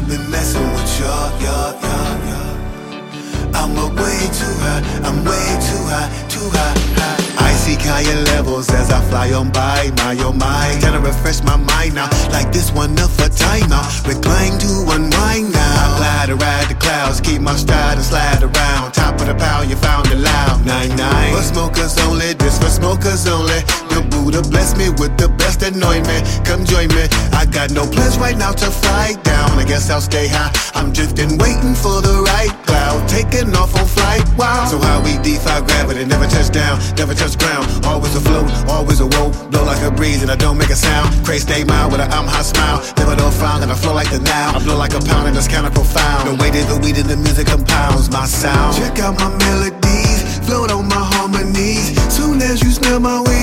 messing with y'all, y'all, y'all, y'all. I'm up way too high, I'm way too high, too high, high. I see higher levels as I fly on by, my oh my. To refresh my mind now, like this one up time now. Recline to unwind now. I to ride the clouds, keep my stride and slide around. Top of the pile, you found it loud. Nine nine. For smokers only, this for smokers only. The Buddha bless me with the best anointment. Come join me. Got no plans right now to fly down. I guess I'll stay high. I'm drifting, waiting for the right cloud. Taking off on flight. Wow. So how we defy gravity, never touch down, never touch ground. Always afloat, always awoke. Blow like a breeze and I don't make a sound. Krayzie stay mild with a I'm high smile. Never don't frown and I flow like the now. I blow like a pound and it's kinda profound. The way that the weed and the music compounds my sound. Check out my melodies, float on my harmonies. Soon as you smell my weed,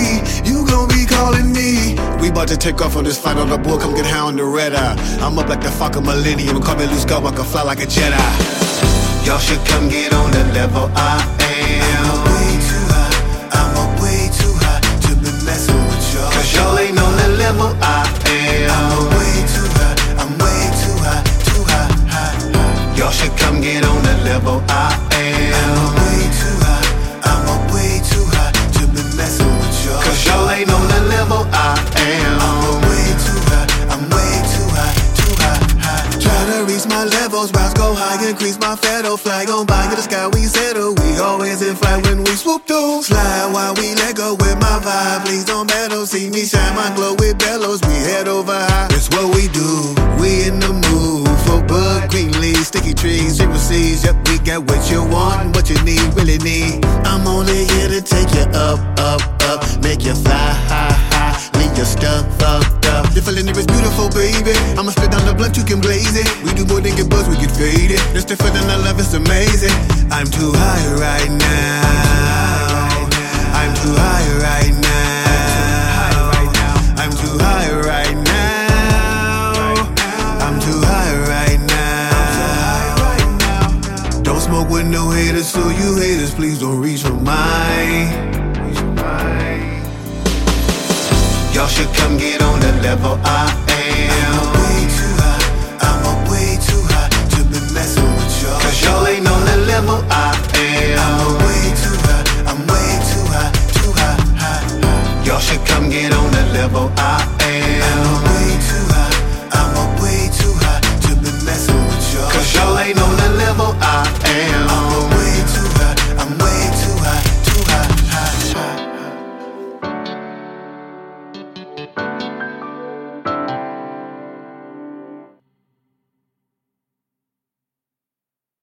We about to take off on this flight on the board, come get high on the red eye. I'm up like the fucking millennium, call me I can fly like a Jedi. Y'all should come get on the level I am. I'm way too high, I'm up way too high to be messing with y'all. Cause y'all ain't on the level I am. I'm way too high, I'm way too high, too high, high. Y'all should come get on the level I am. I'm way too reach my levels, rise go high, increase my federal flag on by the sky. We settle, we always in flight when we swoop through. Slide while we let go with my vibe. Please don't meddle, see me shine my glow with bellows. We head over high, it's what we do. We in the mood for bud, green leaves, sticky trees, zero seas. Yep, we got what you want, what you need, really need. I'm only here to take you up, up, up, make you fly high, high, leave your stuff fucked up. The feeling is beautiful, baby. I'ma spit down the blunt, you can blaze it. We do more than get buzz, we get faded. That's the feeling I love, it's amazing. I'm too high right now. I'm too high right now. I'm too high right now. I'm too high right now. Don't smoke with no haters, so you haters, please don't reach for mine. Y'all should come get on the level I am. I'm way too high. I'm up way too high to be messing with y'all. Cause y'all ain't on the level I am. I'm way too high. I'm way too high. Too high. high. Y'all should come get on the level I am.